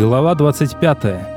Глава 25.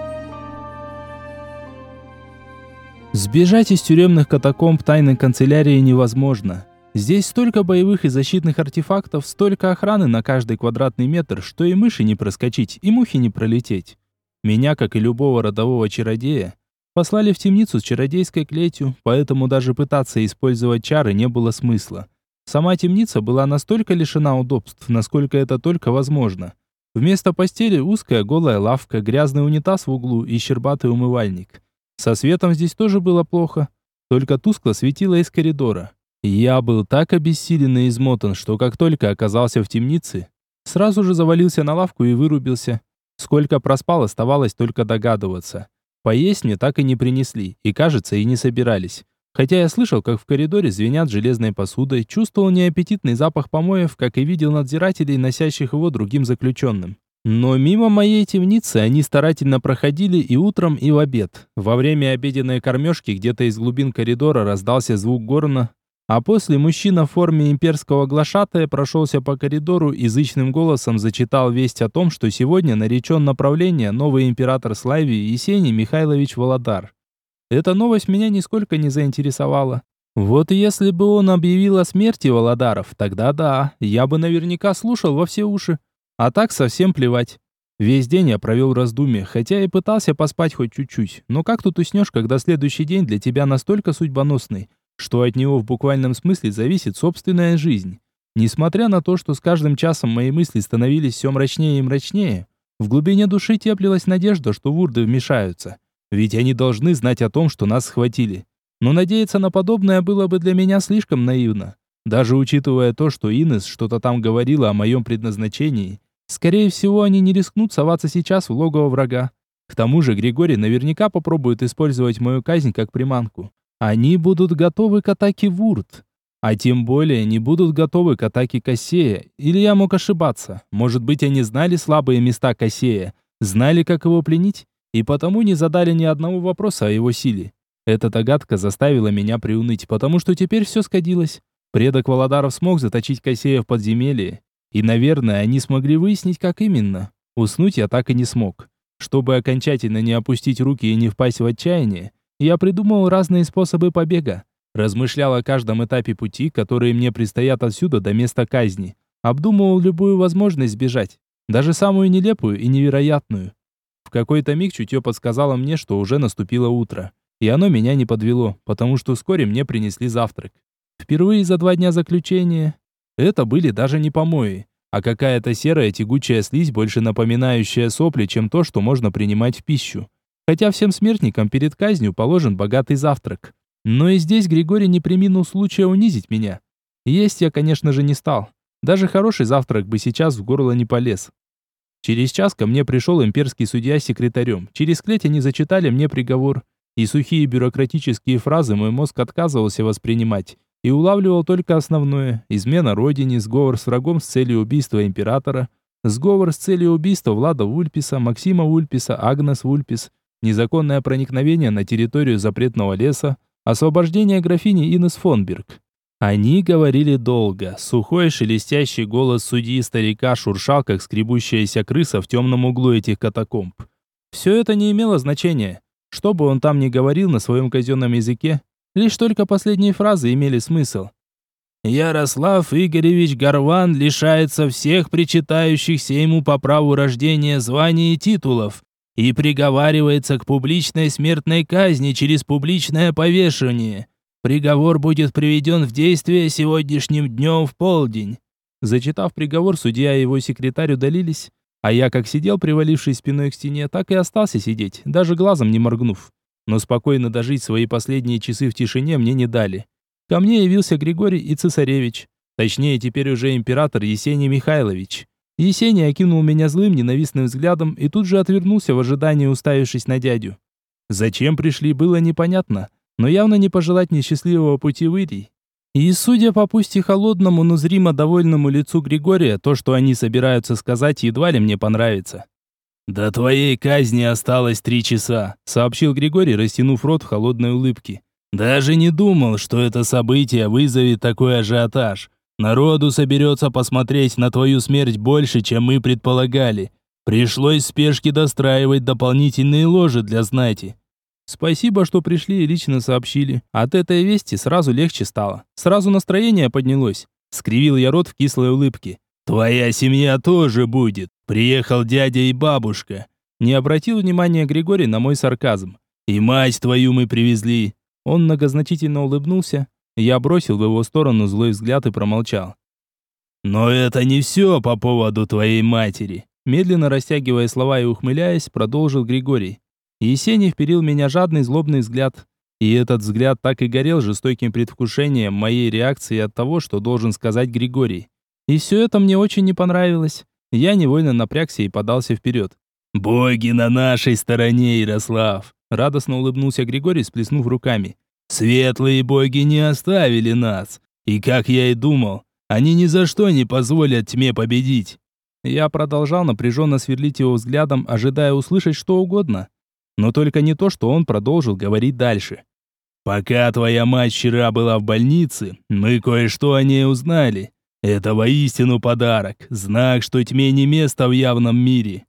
Сбежать из тюремных катакомб тайной канцелярии невозможно. Здесь столько боевых и защитных артефактов, столько охраны на каждый квадратный метр, что и мыши не проскочить, и мухи не пролететь. Меня, как и любого родового чародея, послали в темницу с чародейской клетью, поэтому даже пытаться использовать чары не было смысла. Сама темница была настолько лишена удобств, насколько это только возможно. Вместо постели узкая голая лавка, грязный унитаз в углу и щербатый умывальник. Со светом здесь тоже было плохо, только тускло светило из коридора. Я был так обессилен и измотан, что как только оказался в темнице, сразу же завалился на лавку и вырубился. Сколько проспал, оставалось только догадываться. Поесть мне так и не принесли, и, кажется, и не собирались. Хотя я слышал, как в коридоре звенят железной посудой, чувствовал неаппетитный запах помоев, как и видел надзирателей, носящих его другим заключенным. Но мимо моей темницы они старательно проходили и утром, и в обед. Во время обеденной кормежки где-то из глубин коридора раздался звук горна, а после мужчина в форме имперского глашатая прошелся по коридору и зычным голосом зачитал весть о том, что сегодня наречен направление новый император Славии Есений Михайлович Володар. Эта новость меня нисколько не заинтересовала. Вот если бы он объявил о смерти Володаров, тогда да, я бы наверняка слушал во все уши. А так совсем плевать. Весь день я провел в раздумье, хотя и пытался поспать хоть чуть-чуть. Но как тут уснешь, когда следующий день для тебя настолько судьбоносный, что от него в буквальном смысле зависит собственная жизнь? Несмотря на то, что с каждым часом мои мысли становились все мрачнее и мрачнее, в глубине души теплилась надежда, что вурды вмешаются. Ведь они должны знать о том, что нас схватили. Но надеяться на подобное было бы для меня слишком наивно. Даже учитывая то, что Инес что-то там говорила о моем предназначении, скорее всего, они не рискнут соваться сейчас в логово врага. К тому же Григорий наверняка попробует использовать мою казнь как приманку. Они будут готовы к атаке Вурт. А тем более не будут готовы к атаке Кассея. Или я мог ошибаться. Может быть, они знали слабые места Кассея, знали, как его пленить? И потому не задали ни одного вопроса о его силе. Эта догадка заставила меня приуныть, потому что теперь все скодилось. Предок Володаров смог заточить Косея в подземелье, и, наверное, они смогли выяснить, как именно. Уснуть я так и не смог. Чтобы окончательно не опустить руки и не впасть в отчаяние, я придумал разные способы побега. Размышлял о каждом этапе пути, которые мне предстоят отсюда до места казни. Обдумывал любую возможность сбежать, даже самую нелепую и невероятную какой-то миг чутье подсказало мне, что уже наступило утро. И оно меня не подвело, потому что вскоре мне принесли завтрак. Впервые за два дня заключения. Это были даже не помои, а какая-то серая тягучая слизь, больше напоминающая сопли, чем то, что можно принимать в пищу. Хотя всем смертникам перед казнью положен богатый завтрак. Но и здесь Григорий не приминул случая унизить меня. Есть я, конечно же, не стал. Даже хороший завтрак бы сейчас в горло не полез. Через час ко мне пришел имперский судья с секретарем. Через клеть они зачитали мне приговор. И сухие бюрократические фразы мой мозг отказывался воспринимать. И улавливал только основное. Измена родине, сговор с врагом с целью убийства императора, сговор с целью убийства Влада Вульписа, Максима Вульписа, Агнес Вульпис, незаконное проникновение на территорию запретного леса, освобождение графини Инес Фонберг. Они говорили долго. Сухой шелестящий голос судьи-старика шуршал, как скребущаяся крыса в темном углу этих катакомб. Все это не имело значения. Что бы он там ни говорил на своем казенном языке, лишь только последние фразы имели смысл. Ярослав Игоревич Горван лишается всех причитающихся ему по праву рождения званий и титулов и приговаривается к публичной смертной казни через публичное повешение. Приговор будет приведен в действие сегодняшним днем в полдень. Зачитав приговор, судья и его секретарь удалились, а я как сидел, привалившись спиной к стене, так и остался сидеть, даже глазом не моргнув. Но спокойно дожить свои последние часы в тишине мне не дали. Ко мне явился Григорий и цесаревич, точнее теперь уже император Есений Михайлович. Есений окинул меня злым, ненавистным взглядом и тут же отвернулся в ожидании, уставившись на дядю. Зачем пришли, было непонятно, но явно не пожелать несчастливого пути в Ирий. И судя по пусть и холодному, но зримо довольному лицу Григория, то, что они собираются сказать, едва ли мне понравится. «До твоей казни осталось три часа», — сообщил Григорий, растянув рот в холодной улыбке. «Даже не думал, что это событие вызовет такой ажиотаж. Народу соберется посмотреть на твою смерть больше, чем мы предполагали. Пришлось в спешке достраивать дополнительные ложи для знати. Спасибо, что пришли и лично сообщили. От этой вести сразу легче стало. Сразу настроение поднялось. Скривил я рот в кислой улыбке. Твоя семья тоже будет. Приехал дядя и бабушка. Не обратил внимания Григорий на мой сарказм. И мать твою мы привезли. Он многозначительно улыбнулся. Я бросил в его сторону злой взгляд и промолчал. Но это не все по поводу твоей матери. Медленно растягивая слова и ухмыляясь, продолжил Григорий. Есений вперил меня жадный злобный взгляд. И этот взгляд так и горел жестоким предвкушением моей реакции от того, что должен сказать Григорий. И все это мне очень не понравилось. Я невольно напрягся и подался вперед. «Боги на нашей стороне, Ярослав!» Радостно улыбнулся Григорий, сплеснув руками. «Светлые боги не оставили нас. И как я и думал, они ни за что не позволят тьме победить. Я продолжал напряженно сверлить его взглядом, ожидая услышать что угодно. Но только не то, что он продолжил говорить дальше. «Пока твоя мать вчера была в больнице, мы кое-что о ней узнали. Это воистину подарок, знак, что тьме не место в явном мире.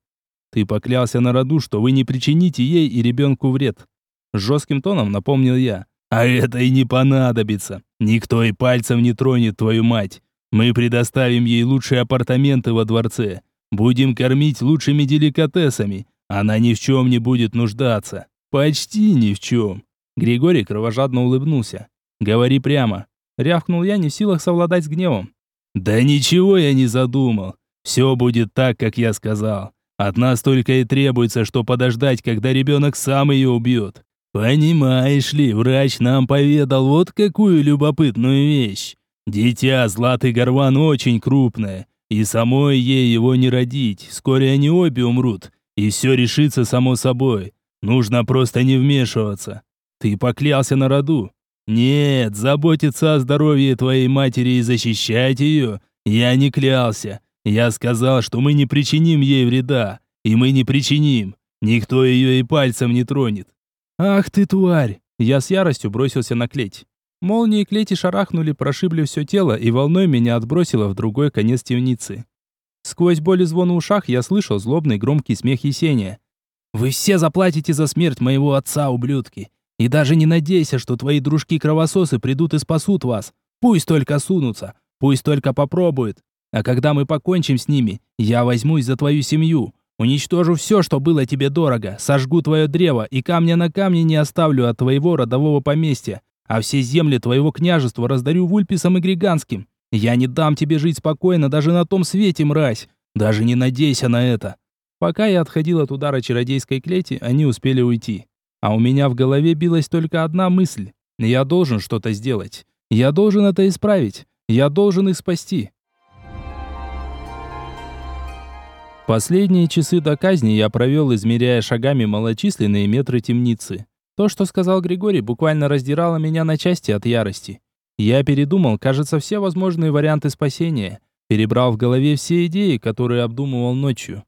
Ты поклялся на роду, что вы не причините ей и ребенку вред». Жестким тоном напомнил я. «А это и не понадобится. Никто и пальцем не тронет твою мать. Мы предоставим ей лучшие апартаменты во дворце. Будем кормить лучшими деликатесами. Она ни в чем не будет нуждаться. Почти ни в чем. Григорий кровожадно улыбнулся. «Говори прямо». Рявкнул я, не в силах совладать с гневом. «Да ничего я не задумал. Все будет так, как я сказал. От нас только и требуется, что подождать, когда ребенок сам ее убьет. Понимаешь ли, врач нам поведал вот какую любопытную вещь. Дитя Златый Горван очень крупное, и самой ей его не родить. Вскоре они обе умрут, и все решится само собой. Нужно просто не вмешиваться. Ты поклялся на роду. Нет, заботиться о здоровье твоей матери и защищать ее я не клялся. Я сказал, что мы не причиним ей вреда, и мы не причиним. Никто ее и пальцем не тронет. Ах ты тварь! Я с яростью бросился на клеть. Молнии клети шарахнули, прошибли все тело и волной меня отбросило в другой конец темницы. Сквозь боль и звон в ушах я слышал злобный громкий смех Есения. «Вы все заплатите за смерть моего отца, ублюдки! И даже не надейся, что твои дружки-кровососы придут и спасут вас! Пусть только сунутся, пусть только попробуют! А когда мы покончим с ними, я возьмусь за твою семью, уничтожу все, что было тебе дорого, сожгу твое древо и камня на камне не оставлю от твоего родового поместья, а все земли твоего княжества раздарю вульписам и григанским. Я не дам тебе жить спокойно даже на том свете, мразь. Даже не надейся на это. Пока я отходил от удара чародейской клети, они успели уйти. А у меня в голове билась только одна мысль. Я должен что-то сделать. Я должен это исправить. Я должен их спасти. Последние часы до казни я провел, измеряя шагами малочисленные метры темницы. То, что сказал Григорий, буквально раздирало меня на части от ярости. Я передумал, кажется, все возможные варианты спасения, перебрал в голове все идеи, которые обдумывал ночью.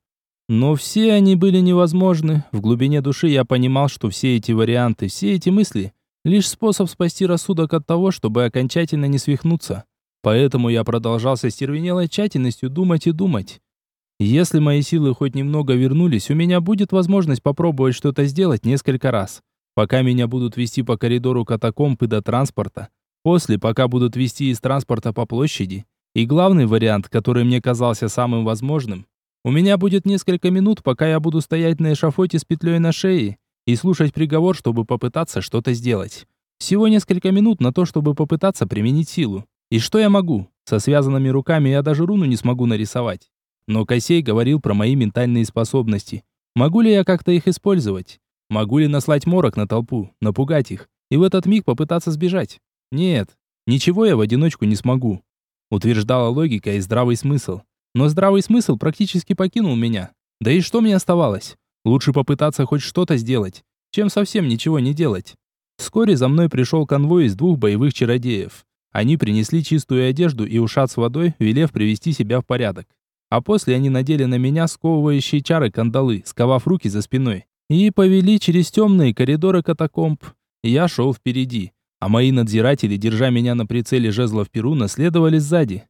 Но все они были невозможны. В глубине души я понимал, что все эти варианты, все эти мысли лишь способ спасти рассудок от того, чтобы окончательно не свихнуться. Поэтому я продолжал со стервенелой тщательностью думать и думать. Если мои силы хоть немного вернулись, у меня будет возможность попробовать что-то сделать несколько раз пока меня будут вести по коридору катакомб и до транспорта, после пока будут вести из транспорта по площади, и главный вариант, который мне казался самым возможным, у меня будет несколько минут, пока я буду стоять на эшафоте с петлей на шее и слушать приговор, чтобы попытаться что-то сделать. Всего несколько минут на то, чтобы попытаться применить силу. И что я могу? Со связанными руками я даже руну не смогу нарисовать. Но Косей говорил про мои ментальные способности. Могу ли я как-то их использовать? Могу ли наслать морок на толпу, напугать их и в этот миг попытаться сбежать? Нет, ничего я в одиночку не смогу. Утверждала логика и здравый смысл. Но здравый смысл практически покинул меня. Да и что мне оставалось? Лучше попытаться хоть что-то сделать, чем совсем ничего не делать. Вскоре за мной пришел конвой из двух боевых чародеев. Они принесли чистую одежду и ушат с водой, велев привести себя в порядок. А после они надели на меня сковывающие чары кандалы, сковав руки за спиной и повели через темные коридоры катакомб. Я шел впереди, а мои надзиратели, держа меня на прицеле жезлов Перуна, следовали сзади.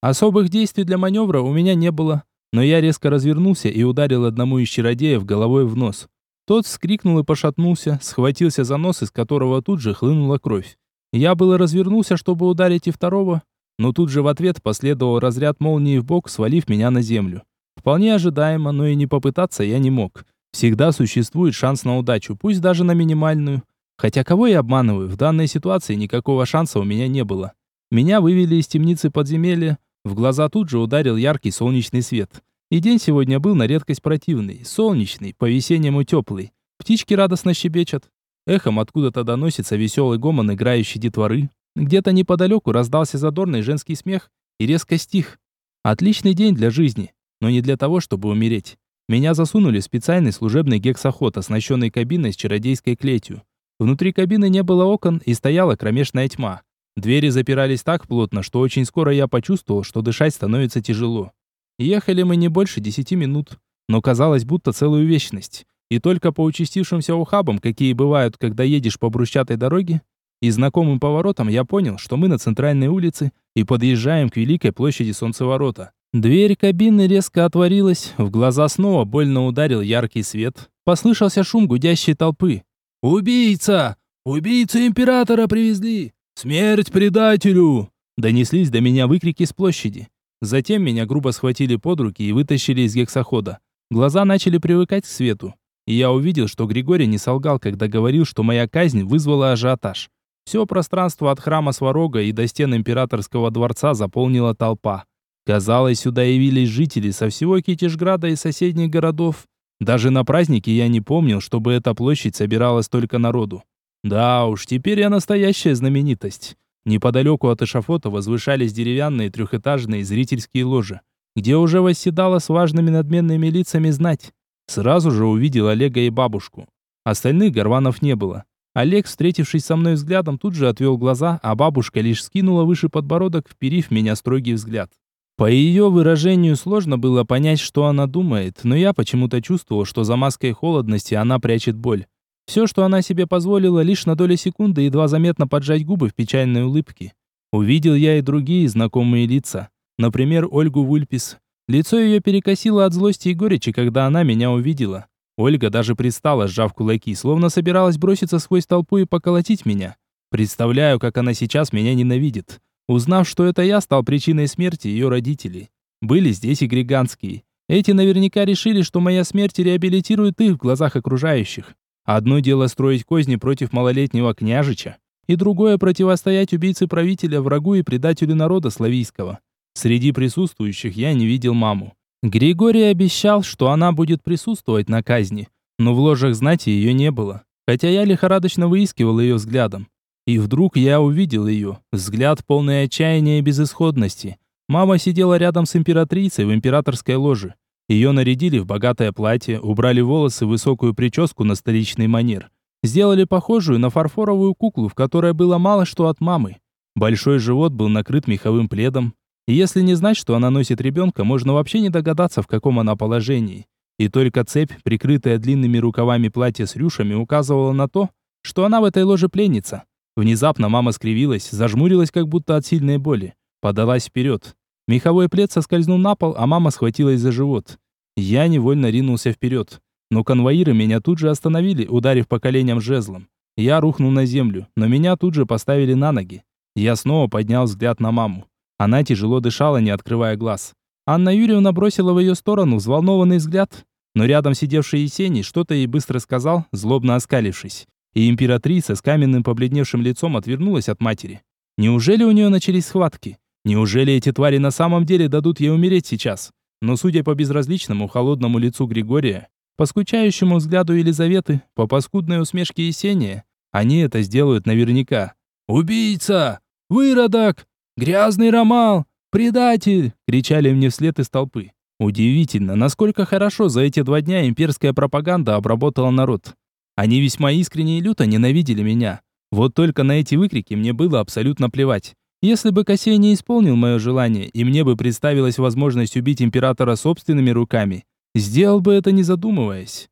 Особых действий для маневра у меня не было. но я резко развернулся и ударил одному из чародеев головой в нос. Тот вскрикнул и пошатнулся, схватился за нос, из которого тут же хлынула кровь. Я было развернулся, чтобы ударить и второго, но тут же в ответ последовал разряд молнии в бок, свалив меня на землю. Вполне ожидаемо, но и не попытаться я не мог. Всегда существует шанс на удачу, пусть даже на минимальную. Хотя кого я обманываю, в данной ситуации никакого шанса у меня не было. Меня вывели из темницы подземелья, в глаза тут же ударил яркий солнечный свет. И день сегодня был на редкость противный, солнечный, по-весеннему теплый. Птички радостно щебечут. Эхом откуда-то доносится веселый гомон играющей детворы. Где-то неподалеку раздался задорный женский смех и резко стих. Отличный день для жизни, но не для того, чтобы умереть. Меня засунули в специальный служебный гексоход, оснащенный кабиной с чародейской клетью. Внутри кабины не было окон и стояла кромешная тьма. Двери запирались так плотно, что очень скоро я почувствовал, что дышать становится тяжело. Ехали мы не больше десяти минут, но казалось будто целую вечность. И только по участившимся ухабам, какие бывают, когда едешь по брусчатой дороге, и знакомым поворотам я понял, что мы на центральной улице и подъезжаем к Великой площади Солнцеворота. Дверь кабины резко отворилась, в глаза снова больно ударил яркий свет. Послышался шум гудящей толпы. «Убийца! Убийцу императора привезли! Смерть предателю!» Донеслись до меня выкрики с площади. Затем меня грубо схватили под руки и вытащили из гексохода. Глаза начали привыкать к свету. И я увидел, что Григорий не солгал, когда говорил, что моя казнь вызвала ажиотаж. Все пространство от храма Сварога и до стен императорского дворца заполнила толпа. Казалось, сюда явились жители со всего Китежграда и соседних городов. Даже на празднике я не помнил, чтобы эта площадь собирала столько народу. Да уж, теперь я настоящая знаменитость. Неподалеку от эшафота возвышались деревянные трехэтажные зрительские ложи, где уже восседала с важными надменными лицами знать. Сразу же увидел Олега и бабушку. Остальных горванов не было. Олег, встретившись со мной взглядом, тут же отвел глаза, а бабушка лишь скинула выше подбородок, вперив меня строгий взгляд. По ее выражению сложно было понять, что она думает, но я почему-то чувствовал, что за маской холодности она прячет боль. Все, что она себе позволила, лишь на долю секунды едва заметно поджать губы в печальной улыбке. Увидел я и другие знакомые лица. Например, Ольгу Вульпис. Лицо ее перекосило от злости и горечи, когда она меня увидела. Ольга даже пристала, сжав кулаки, словно собиралась броситься сквозь толпу и поколотить меня. Представляю, как она сейчас меня ненавидит. Узнав, что это я стал причиной смерти ее родителей. Были здесь и григанские. Эти наверняка решили, что моя смерть реабилитирует их в глазах окружающих. Одно дело строить козни против малолетнего княжича, и другое противостоять убийце правителя, врагу и предателю народа славийского. Среди присутствующих я не видел маму. Григорий обещал, что она будет присутствовать на казни, но в ложах знати ее не было, хотя я лихорадочно выискивал ее взглядом. И вдруг я увидел ее, взгляд полный отчаяния и безысходности. Мама сидела рядом с императрицей в императорской ложе. Ее нарядили в богатое платье, убрали волосы высокую прическу на столичный манер. Сделали похожую на фарфоровую куклу, в которой было мало что от мамы. Большой живот был накрыт меховым пледом. И если не знать, что она носит ребенка, можно вообще не догадаться, в каком она положении. И только цепь, прикрытая длинными рукавами платья с рюшами, указывала на то, что она в этой ложе пленница. Внезапно мама скривилась, зажмурилась как будто от сильной боли. Подалась вперед. Меховой плед соскользнул на пол, а мама схватилась за живот. Я невольно ринулся вперед. Но конвоиры меня тут же остановили, ударив по коленям жезлом. Я рухнул на землю, но меня тут же поставили на ноги. Я снова поднял взгляд на маму. Она тяжело дышала, не открывая глаз. Анна Юрьевна бросила в ее сторону взволнованный взгляд, но рядом сидевший Есений что-то ей быстро сказал, злобно оскалившись. И императрица с каменным побледневшим лицом отвернулась от матери. Неужели у нее начались схватки? Неужели эти твари на самом деле дадут ей умереть сейчас? Но судя по безразличному холодному лицу Григория, по скучающему взгляду Елизаветы, по паскудной усмешке Есения, они это сделают наверняка. «Убийца! Выродок! Грязный ромал! Предатель!» кричали мне вслед из толпы. Удивительно, насколько хорошо за эти два дня имперская пропаганда обработала народ. Они весьма искренне и люто ненавидели меня. Вот только на эти выкрики мне было абсолютно плевать. Если бы Косей не исполнил мое желание, и мне бы представилась возможность убить императора собственными руками, сделал бы это не задумываясь.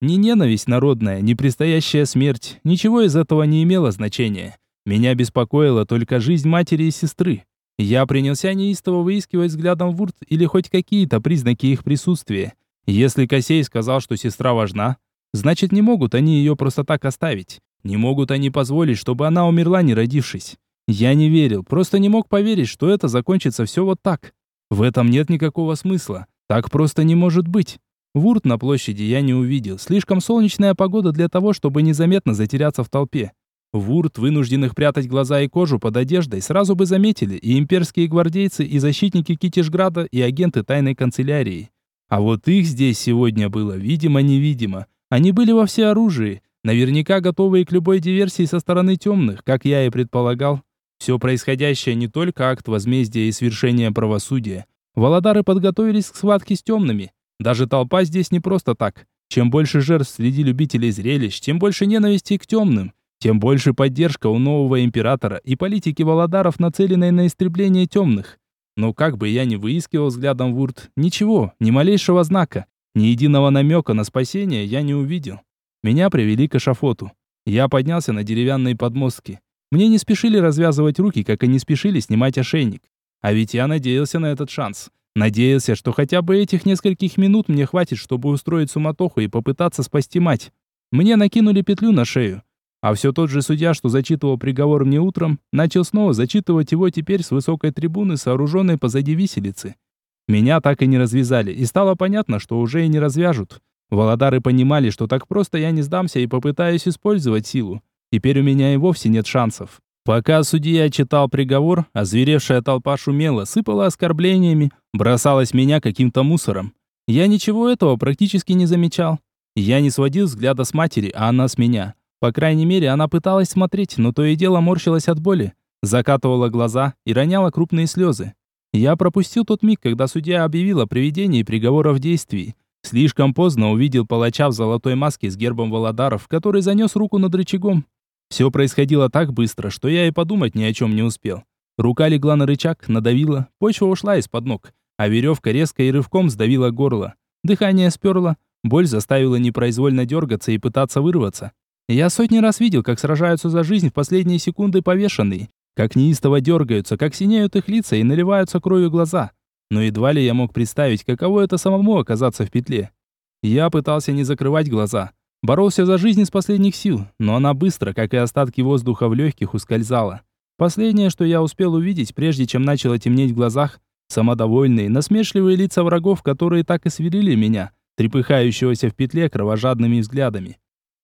Ни ненависть народная, ни предстоящая смерть, ничего из этого не имело значения. Меня беспокоила только жизнь матери и сестры. Я принялся неистово выискивать взглядом Вурт или хоть какие-то признаки их присутствия. Если Косей сказал, что сестра важна, значит не могут они ее просто так оставить. Не могут они позволить, чтобы она умерла, не родившись. Я не верил, просто не мог поверить, что это закончится все вот так. В этом нет никакого смысла. Так просто не может быть. Вурт на площади я не увидел. Слишком солнечная погода для того, чтобы незаметно затеряться в толпе. Вурт, вынужденных прятать глаза и кожу под одеждой, сразу бы заметили и имперские гвардейцы, и защитники Китежграда, и агенты тайной канцелярии. А вот их здесь сегодня было видимо-невидимо. Они были во всеоружии, наверняка готовые к любой диверсии со стороны темных, как я и предполагал. Все происходящее не только акт возмездия и свершения правосудия. Володары подготовились к схватке с темными. Даже толпа здесь не просто так. Чем больше жертв среди любителей зрелищ, тем больше ненависти к темным тем больше поддержка у нового императора и политики Володаров, нацеленной на истребление темных. Но как бы я ни выискивал взглядом Вурт, ничего, ни малейшего знака, ни единого намека на спасение я не увидел. Меня привели к эшафоту. Я поднялся на деревянные подмостки. Мне не спешили развязывать руки, как и не спешили снимать ошейник. А ведь я надеялся на этот шанс. Надеялся, что хотя бы этих нескольких минут мне хватит, чтобы устроить суматоху и попытаться спасти мать. Мне накинули петлю на шею. А все тот же судья, что зачитывал приговор мне утром, начал снова зачитывать его теперь с высокой трибуны, сооруженной позади виселицы. Меня так и не развязали, и стало понятно, что уже и не развяжут. Володары понимали, что так просто я не сдамся и попытаюсь использовать силу. Теперь у меня и вовсе нет шансов. Пока судья читал приговор, озверевшая толпа шумела, сыпала оскорблениями, бросалась меня каким-то мусором. Я ничего этого практически не замечал. Я не сводил взгляда с матери, а она с меня. По крайней мере, она пыталась смотреть, но то и дело морщилась от боли, закатывала глаза и роняла крупные слезы. Я пропустил тот миг, когда судья объявил о приведении приговора в действии. Слишком поздно увидел палача в золотой маске с гербом Володаров, который занес руку над рычагом. Все происходило так быстро, что я и подумать ни о чем не успел. Рука легла на рычаг, надавила, почва ушла из-под ног, а веревка резко и рывком сдавила горло. Дыхание сперло, боль заставила непроизвольно дергаться и пытаться вырваться. Я сотни раз видел, как сражаются за жизнь в последние секунды повешенные, как неистово дергаются, как синеют их лица и наливаются кровью глаза. Но едва ли я мог представить, каково это самому оказаться в петле. Я пытался не закрывать глаза, боролся за жизнь из последних сил, но она быстро, как и остатки воздуха в легких, ускользала. Последнее, что я успел увидеть, прежде чем начало темнеть в глазах, самодовольные, насмешливые лица врагов, которые так и сверлили меня, трепыхающегося в петле кровожадными взглядами.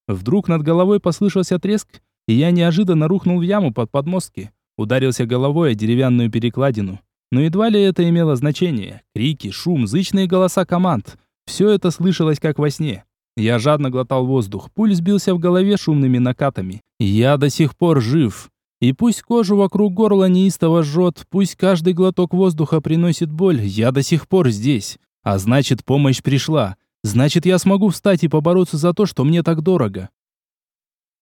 Вдруг над головой послышался треск, и я неожиданно рухнул в яму под подмостки, ударился головой о деревянную перекладину. Но едва ли это имело значение. Крики, шум, зычные голоса команд. Все это слышалось как во сне. Я жадно глотал воздух, пульс бился в голове шумными накатами. Я до сих пор жив. И пусть кожу вокруг горла неистово жжет, пусть каждый глоток воздуха приносит боль, я до сих пор здесь. А значит, помощь пришла. Значит, я смогу встать и побороться за то, что мне так дорого.